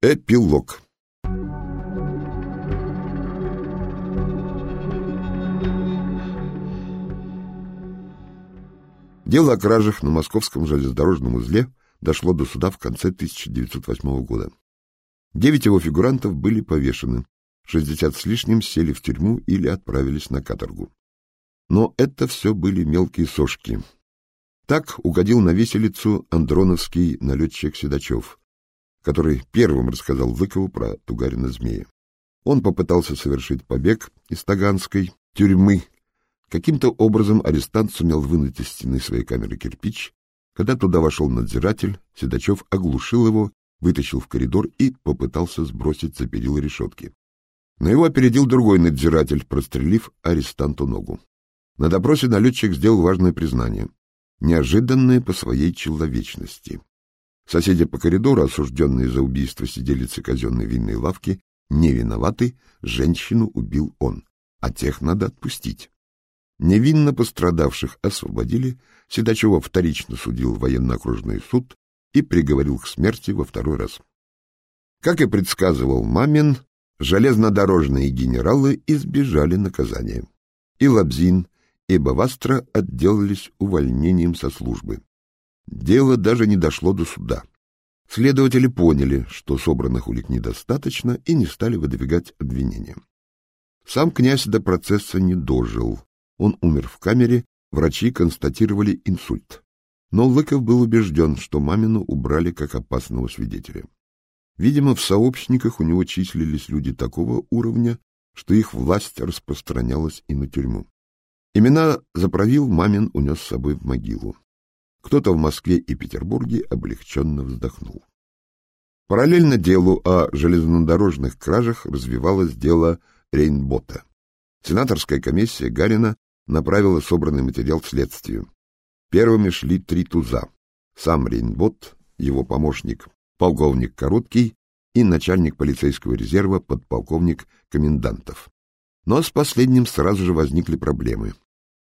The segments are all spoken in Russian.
Эпилог Дело о кражах на московском железнодорожном узле дошло до суда в конце 1908 года. Девять его фигурантов были повешены, шестьдесят с лишним сели в тюрьму или отправились на каторгу. Но это все были мелкие сошки. Так угодил на виселицу андроновский налетчик Седачев, который первым рассказал Выкову про Тугарина-змея. Он попытался совершить побег из Таганской тюрьмы Каким-то образом арестант сумел вынуть из стены своей камеры кирпич. Когда туда вошел надзиратель, Седачев оглушил его, вытащил в коридор и попытался сбросить за перила решетки. Но его опередил другой надзиратель, прострелив арестанту ногу. На допросе налетчик сделал важное признание, неожиданное по своей человечности. Соседи по коридору, осужденные за убийство сиделицы казенной винной лавки, не виноваты, женщину убил он, а тех надо отпустить. Невинно пострадавших освободили, Седачева вторично судил военно-окружной суд и приговорил к смерти во второй раз. Как и предсказывал Мамин, железнодорожные генералы избежали наказания. И Лабзин, и Бавастра отделались увольнением со службы. Дело даже не дошло до суда. Следователи поняли, что собранных улик недостаточно, и не стали выдвигать обвинения. Сам князь до процесса не дожил, он умер в камере, врачи констатировали инсульт. Но Лыков был убежден, что Мамину убрали как опасного свидетеля. Видимо, в сообщниках у него числились люди такого уровня, что их власть распространялась и на тюрьму. Имена заправил Мамин унес с собой в могилу. Кто-то в Москве и Петербурге облегченно вздохнул. Параллельно делу о железнодорожных кражах развивалось дело Рейнбота. Сенаторская комиссия Гарина направила собранный материал к следствию. Первыми шли три туза. Сам Рейнбот, его помощник, полковник Короткий и начальник полицейского резерва подполковник Комендантов. Но с последним сразу же возникли проблемы.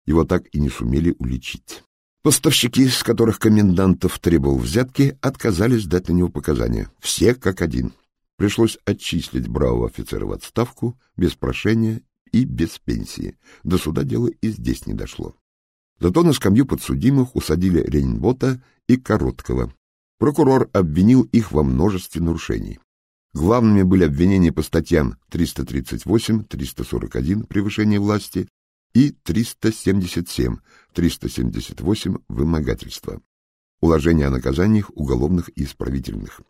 Его так и не сумели уличить. Поставщики, с которых комендантов требовал взятки, отказались дать на него показания. Все как один. Пришлось отчислить бравого офицера в отставку без прошения и без пенсии. До суда дело и здесь не дошло. Зато на скамью подсудимых усадили Рейнбота и Короткого. Прокурор обвинил их во множестве нарушений. Главными были обвинения по статьям 338, 341 «Превышение власти» и 377, 378 «Вымогательство». Уложение о наказаниях уголовных и исправительных.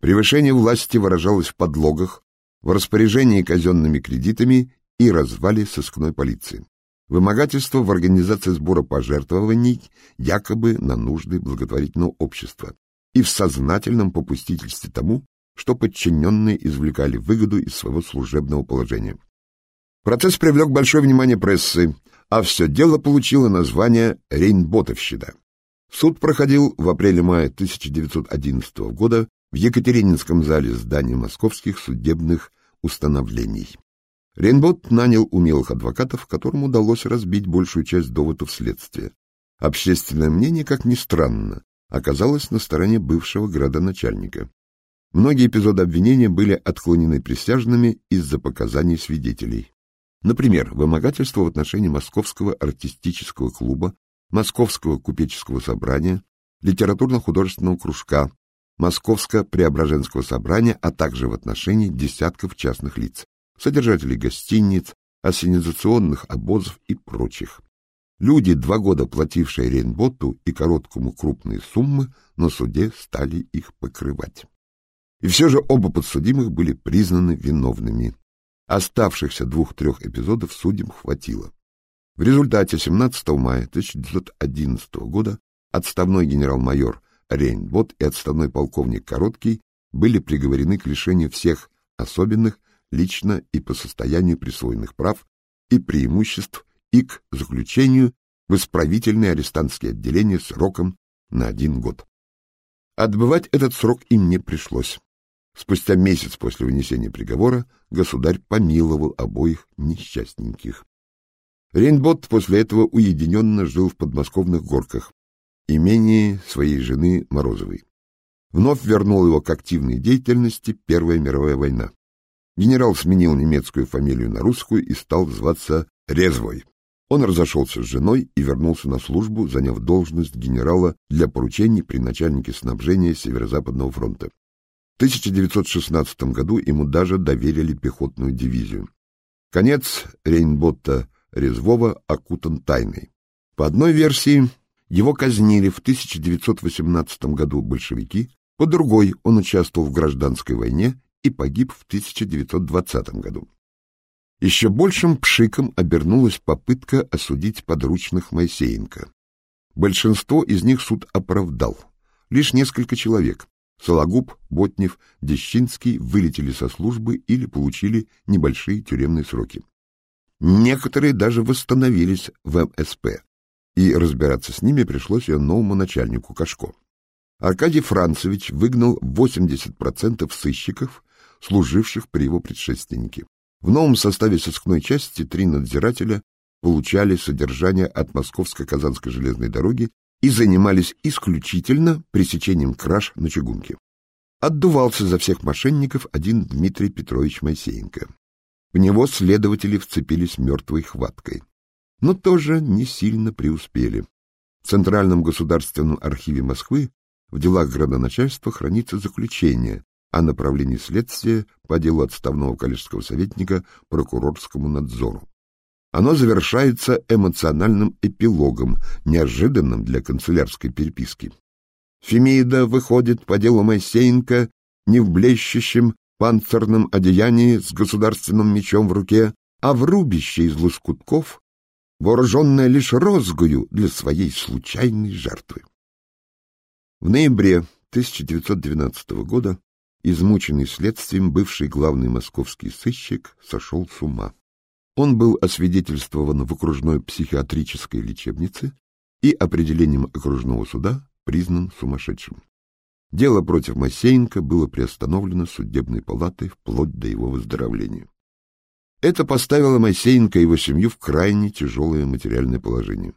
Превышение власти выражалось в подлогах, в распоряжении казенными кредитами и развале сыскной полиции. Вымогательство в организации сбора пожертвований якобы на нужды благотворительного общества и в сознательном попустительстве тому, что подчиненные извлекали выгоду из своего служебного положения. Процесс привлек большое внимание прессы, а все дело получило название «Рейнботовщина». Суд проходил в апреле-мае 1911 года в Екатерининском зале здания московских судебных установлений. Рейнбот нанял умелых адвокатов, которым удалось разбить большую часть доводов следствия. Общественное мнение, как ни странно, оказалось на стороне бывшего градоначальника. Многие эпизоды обвинения были отклонены присяжными из-за показаний свидетелей. Например, вымогательство в отношении Московского артистического клуба, Московского купеческого собрания, литературно-художественного кружка, Московско-Преображенского собрания, а также в отношении десятков частных лиц содержателей гостиниц, ассенизационных обозов и прочих. Люди, два года платившие Рейнботу и короткому крупные суммы, на суде стали их покрывать. И все же оба подсудимых были признаны виновными. Оставшихся двух-трех эпизодов судьям хватило. В результате 17 мая 1911 года отставной генерал-майор Рейнбот и отставной полковник Короткий были приговорены к лишению всех особенных лично и по состоянию присвоенных прав и преимуществ и к заключению в исправительное арестантское отделение сроком на один год. Отбывать этот срок им не пришлось. Спустя месяц после вынесения приговора государь помиловал обоих несчастненьких. Рейнбот после этого уединенно жил в подмосковных горках, имении своей жены Морозовой. вновь вернул его к активной деятельности Первая мировая война. Генерал сменил немецкую фамилию на русскую и стал зваться Резвой. Он разошелся с женой и вернулся на службу, заняв должность генерала для поручений при начальнике снабжения Северо-Западного фронта. В 1916 году ему даже доверили пехотную дивизию. Конец Рейнботта Резвого окутан тайной. По одной версии, его казнили в 1918 году большевики, по другой он участвовал в гражданской войне и погиб в 1920 году. Еще большим пшиком обернулась попытка осудить подручных Моисеенко. Большинство из них суд оправдал. Лишь несколько человек — Сологуб, Ботнев, Дещинский — вылетели со службы или получили небольшие тюремные сроки. Некоторые даже восстановились в МСП, и разбираться с ними пришлось ее новому начальнику Кашко. Аркадий Францевич выгнал 80% сыщиков, служивших при его предшественнике. В новом составе сыскной части три надзирателя получали содержание от Московско-Казанской железной дороги и занимались исключительно пресечением краж на чугунке. Отдувался за всех мошенников один Дмитрий Петрович Моисеенко. В него следователи вцепились мертвой хваткой, но тоже не сильно преуспели. В Центральном государственном архиве Москвы в делах градоначальства хранится заключение о направлении следствия по делу отставного коллежского советника прокурорскому надзору. Оно завершается эмоциональным эпилогом, неожиданным для канцелярской переписки. Фемида выходит по делу Моисеенко не в блещущем панцирном одеянии с государственным мечом в руке, а в рубище из лоскутков, вооруженная лишь розгою для своей случайной жертвы. В ноябре 1912 года Измученный следствием, бывший главный московский сыщик сошел с ума. Он был освидетельствован в окружной психиатрической лечебнице и определением окружного суда признан сумасшедшим. Дело против Масеенко было приостановлено судебной палатой вплоть до его выздоровления. Это поставило Масеенко и его семью в крайне тяжелое материальное положение.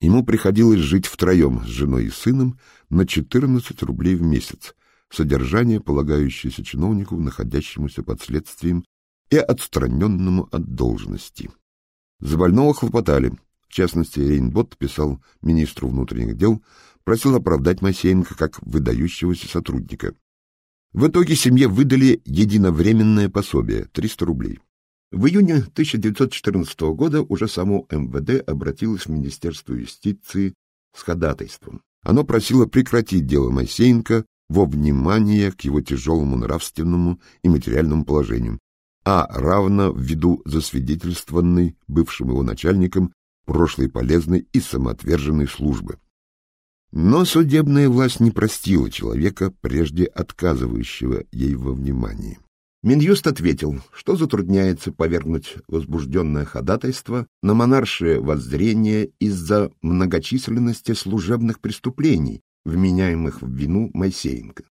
Ему приходилось жить втроем с женой и сыном на 14 рублей в месяц, содержание, полагающееся чиновнику, находящемуся под следствием и отстраненному от должности. За больного хлопотали. В частности, Рейнбот писал министру внутренних дел, просил оправдать Масеенко как выдающегося сотрудника. В итоге семье выдали единовременное пособие — 300 рублей. В июне 1914 года уже само МВД обратилось в Министерство юстиции с ходатайством. Оно просило прекратить дело Масеенко во внимание к его тяжелому нравственному и материальному положению, а равно ввиду засвидетельствованной бывшим его начальником прошлой полезной и самоотверженной службы. Но судебная власть не простила человека, прежде отказывающего ей во внимании. Минюст ответил, что затрудняется повергнуть возбужденное ходатайство на монаршее воззрение из-за многочисленности служебных преступлений, вменяемых в вину Моисеенко.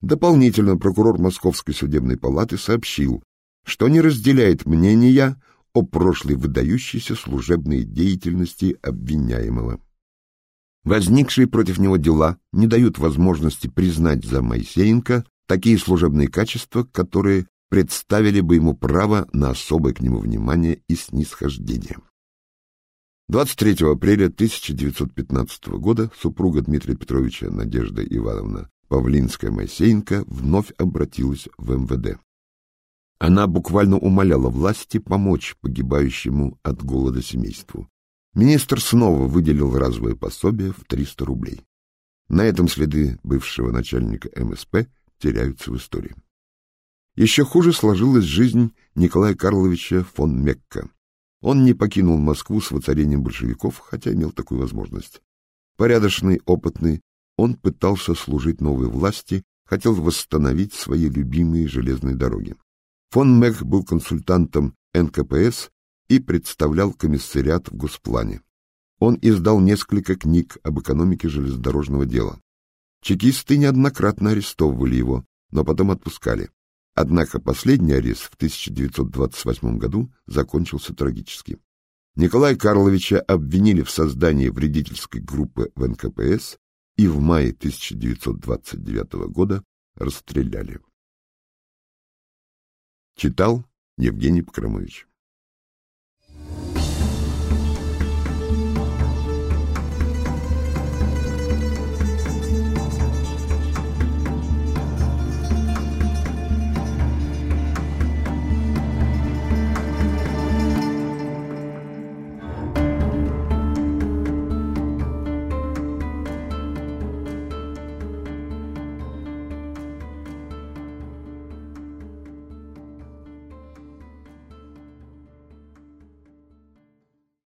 Дополнительно прокурор Московской судебной палаты сообщил, что не разделяет мнения о прошлой выдающейся служебной деятельности обвиняемого. Возникшие против него дела не дают возможности признать за Моисеенко такие служебные качества, которые представили бы ему право на особое к нему внимание и снисхождение. 23 апреля 1915 года супруга Дмитрия Петровича Надежда Ивановна Павлинская-Моисеенко вновь обратилась в МВД. Она буквально умоляла власти помочь погибающему от голода семейству. Министр снова выделил разовое пособие в 300 рублей. На этом следы бывшего начальника МСП теряются в истории. Еще хуже сложилась жизнь Николая Карловича фон Мекка. Он не покинул Москву с воцарением большевиков, хотя имел такую возможность. Порядочный, опытный, он пытался служить новой власти, хотел восстановить свои любимые железные дороги. Фон Мех был консультантом НКПС и представлял комиссариат в Госплане. Он издал несколько книг об экономике железнодорожного дела. Чекисты неоднократно арестовывали его, но потом отпускали. Однако последний арест в 1928 году закончился трагически. Николая Карловича обвинили в создании вредительской группы в НКПС и в мае 1929 года расстреляли. Читал Евгений Покромович